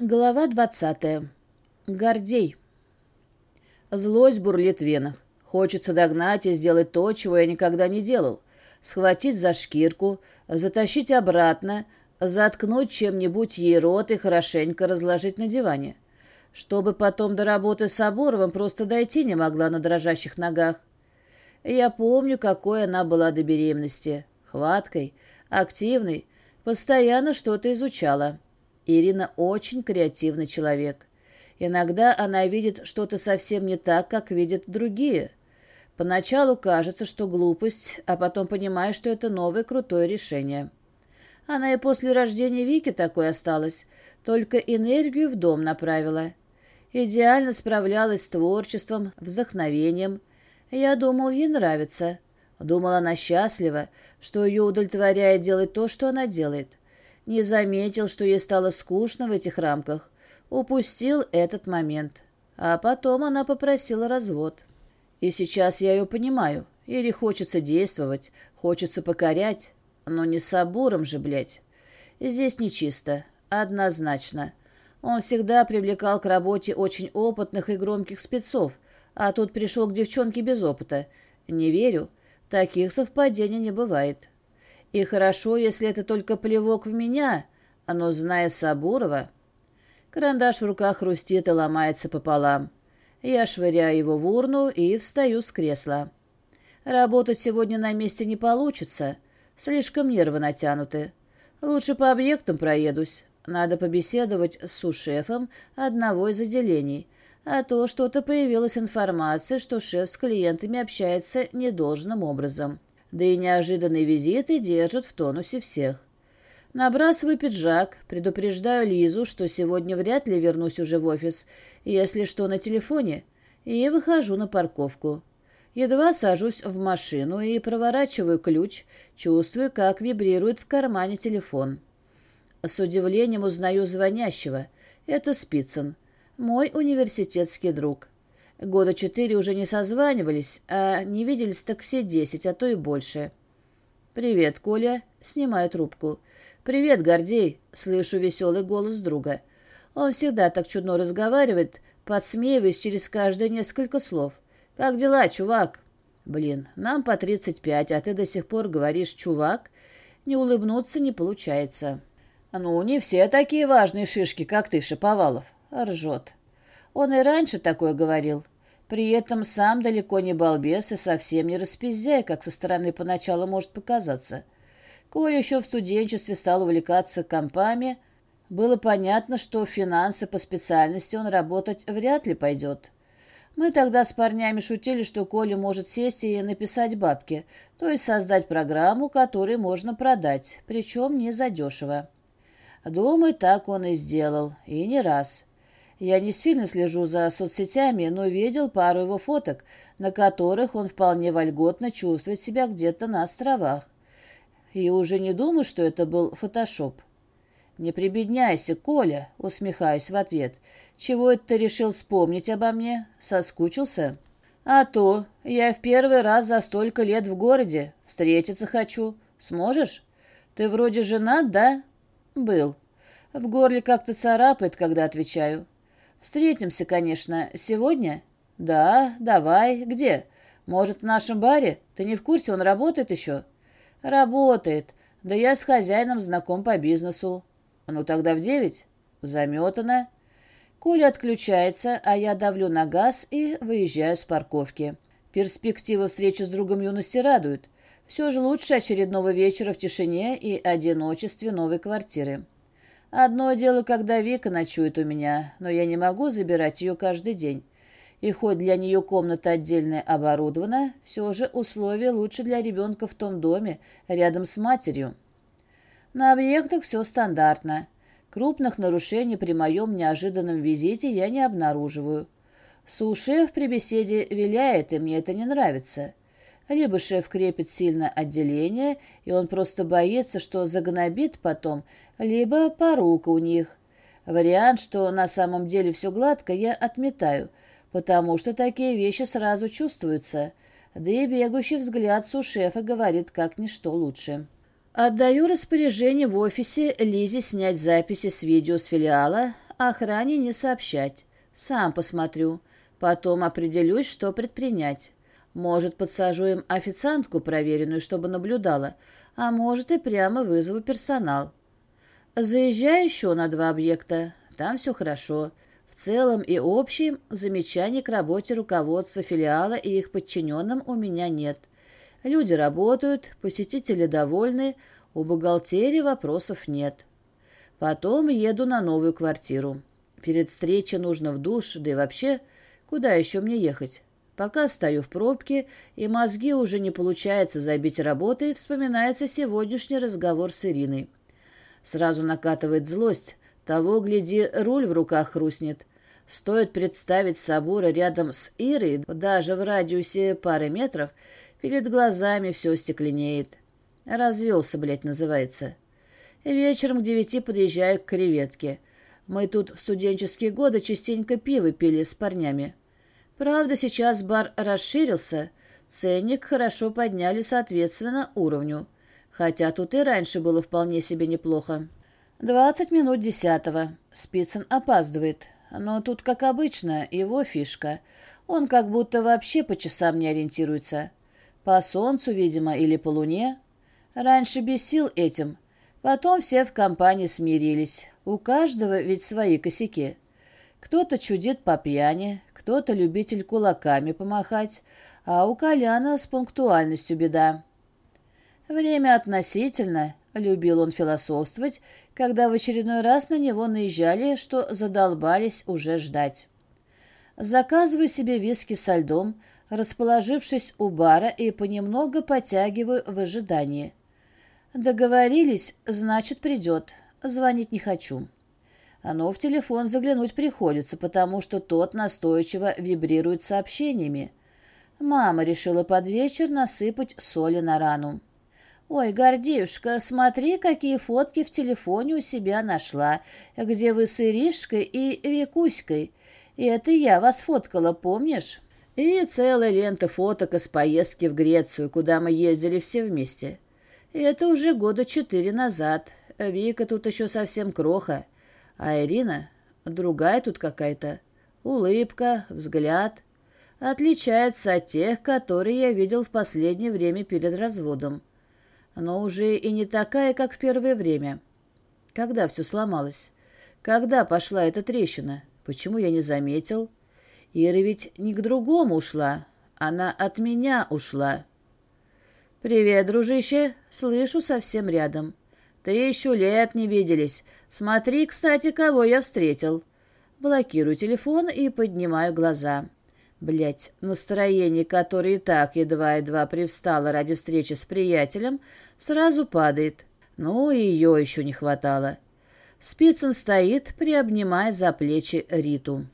Глава двадцатая. Гордей. Злость бурлит в венах. Хочется догнать и сделать то, чего я никогда не делал. Схватить за шкирку, затащить обратно, заткнуть чем-нибудь ей рот и хорошенько разложить на диване. Чтобы потом до работы с Соборовым просто дойти не могла на дрожащих ногах. Я помню, какой она была до беременности. Хваткой, активной, постоянно что-то изучала. Ирина очень креативный человек. Иногда она видит что-то совсем не так, как видят другие. Поначалу кажется, что глупость, а потом понимаешь, что это новое крутое решение. Она и после рождения Вики такой осталась, только энергию в дом направила. Идеально справлялась с творчеством, вдохновением. Я думал, ей нравится. Думал, она счастлива, что ее удовлетворяет делать то, что она делает. Не заметил, что ей стало скучно в этих рамках. Упустил этот момент. А потом она попросила развод. И сейчас я ее понимаю. Или хочется действовать, хочется покорять. Но не с Сабуром же, блядь. Здесь нечисто. Однозначно. Он всегда привлекал к работе очень опытных и громких спецов, а тут пришел к девчонке без опыта. Не верю. Таких совпадений не бывает. И хорошо, если это только плевок в меня, но, зная Сабурова... Карандаш в руках хрустит и ломается пополам. Я швыряю его в урну и встаю с кресла. Работать сегодня на месте не получится. Слишком нервы натянуты. Лучше по объектам проедусь. Надо побеседовать с сушефом одного из отделений. А то что-то появилась информация, что шеф с клиентами общается недолжным образом да и неожиданные визиты держат в тонусе всех. Набрасываю пиджак, предупреждаю Лизу, что сегодня вряд ли вернусь уже в офис, если что на телефоне, и выхожу на парковку. Едва сажусь в машину и проворачиваю ключ, чувствую, как вибрирует в кармане телефон. С удивлением узнаю звонящего. Это Спицын, мой университетский друг. Года четыре уже не созванивались, а не виделись так все десять, а то и больше. «Привет, Коля». Снимаю трубку. «Привет, Гордей». Слышу веселый голос друга. Он всегда так чудно разговаривает, подсмеиваясь через каждые несколько слов. «Как дела, чувак?» «Блин, нам по тридцать пять, а ты до сих пор говоришь «чувак»?» Не улыбнуться не получается. «Ну, не все такие важные шишки, как ты, Шаповалов». Ржет. Он и раньше такое говорил. При этом сам далеко не балбес и совсем не распиздяй, как со стороны поначалу может показаться. Коля еще в студенчестве стал увлекаться компами. Было понятно, что в финансы по специальности он работать вряд ли пойдет. Мы тогда с парнями шутили, что Коля может сесть и написать бабки, то есть создать программу, которую можно продать, причем не задешево. Думаю, так он и сделал, и не раз. Я не сильно слежу за соцсетями, но видел пару его фоток, на которых он вполне вольготно чувствует себя где-то на островах. И уже не думаю, что это был фотошоп. «Не прибедняйся, Коля», — усмехаюсь в ответ. «Чего это ты решил вспомнить обо мне? Соскучился?» «А то. Я в первый раз за столько лет в городе. Встретиться хочу. Сможешь? Ты вроде женат, да?» «Был. В горле как-то царапает, когда отвечаю. Встретимся, конечно, сегодня? Да, давай. Где? Может, в нашем баре? Ты не в курсе, он работает еще? Работает. Да я с хозяином знаком по бизнесу. Ну тогда в девять? Заметано. Коля отключается, а я давлю на газ и выезжаю с парковки. Перспектива встречи с другом юности радует. Все же лучше очередного вечера в тишине и одиночестве новой квартиры. Одно дело, когда Вика ночует у меня, но я не могу забирать ее каждый день. И хоть для нее комната отдельная оборудована, все же условия лучше для ребенка в том доме, рядом с матерью. На объектах все стандартно. Крупных нарушений при моем неожиданном визите я не обнаруживаю. Сушеф при беседе виляет, и мне это не нравится. Либо шеф крепит сильно отделение, и он просто боится, что загнобит потом, либо порука у них. Вариант, что на самом деле все гладко, я отметаю, потому что такие вещи сразу чувствуются, да и бегущий взгляд сушефа говорит как ничто лучше. Отдаю распоряжение в офисе Лизе снять записи с видео с филиала, охране не сообщать. Сам посмотрю. Потом определюсь, что предпринять. Может, подсажу им официантку проверенную, чтобы наблюдала, а может, и прямо вызову персонал. Заезжаю еще на два объекта. Там все хорошо. В целом и общем замечаний к работе руководства филиала и их подчиненным у меня нет. Люди работают, посетители довольны, у бухгалтерии вопросов нет. Потом еду на новую квартиру. Перед встречей нужно в душ, да и вообще, куда еще мне ехать? Пока стою в пробке, и мозги уже не получается забить работой, вспоминается сегодняшний разговор с Ириной. Сразу накатывает злость. Того, гляди, руль в руках хрустнет. Стоит представить Сабура рядом с Ирой, даже в радиусе пары метров, перед глазами все стекленеет. Развелся, блядь, называется. Вечером к девяти подъезжаю к креветке. Мы тут в студенческие годы частенько пиво пили с парнями. Правда, сейчас бар расширился, ценник хорошо подняли соответственно уровню, хотя тут и раньше было вполне себе неплохо. Двадцать минут десятого. Спицын опаздывает, но тут, как обычно, его фишка. Он как будто вообще по часам не ориентируется. По солнцу, видимо, или по луне. Раньше бесил этим. Потом все в компании смирились. У каждого ведь свои косяки. Кто-то чудит по пьяни, кто-то любитель кулаками помахать, а у Коляна с пунктуальностью беда. Время относительно, любил он философствовать, когда в очередной раз на него наезжали, что задолбались уже ждать. Заказываю себе виски со льдом, расположившись у бара и понемногу потягиваю в ожидании. Договорились, значит, придет. Звонить не хочу но в телефон заглянуть приходится, потому что тот настойчиво вибрирует сообщениями. Мама решила под вечер насыпать соли на рану. «Ой, Гордеюшка, смотри, какие фотки в телефоне у себя нашла, где вы с Иришкой и Викуськой. И это я вас фоткала, помнишь?» И целая лента фоток из поездки в Грецию, куда мы ездили все вместе. И это уже года четыре назад. Вика тут еще совсем кроха. А Ирина другая тут какая-то. Улыбка, взгляд. Отличается от тех, которые я видел в последнее время перед разводом. Но уже и не такая, как в первое время. Когда все сломалось? Когда пошла эта трещина? Почему я не заметил? Ира ведь не к другому ушла. Она от меня ушла. «Привет, дружище!» Слышу совсем рядом. «Тысячу лет не виделись. Смотри, кстати, кого я встретил. Блокирую телефон и поднимаю глаза. Блять, настроение, которое и так едва-едва привстало ради встречи с приятелем, сразу падает. Ну, и ее еще не хватало. Спицын стоит, приобнимая за плечи Риту.